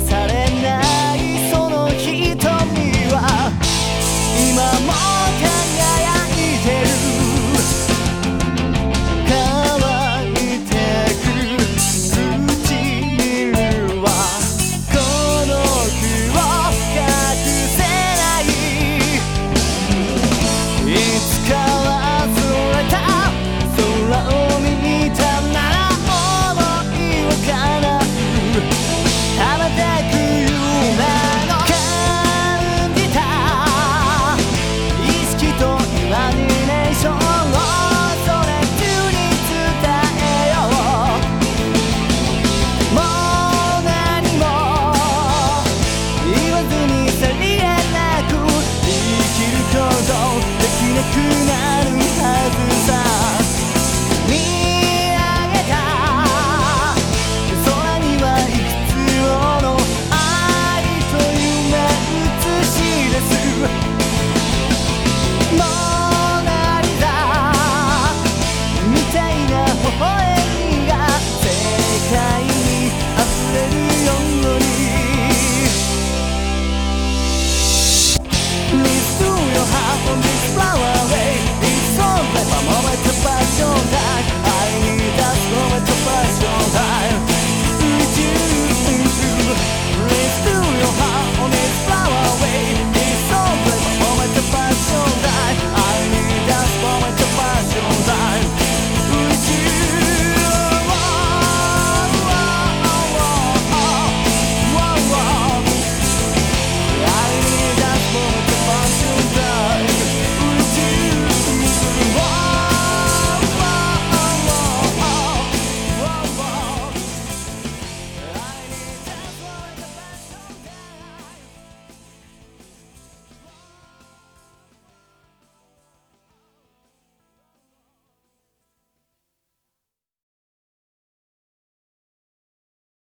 され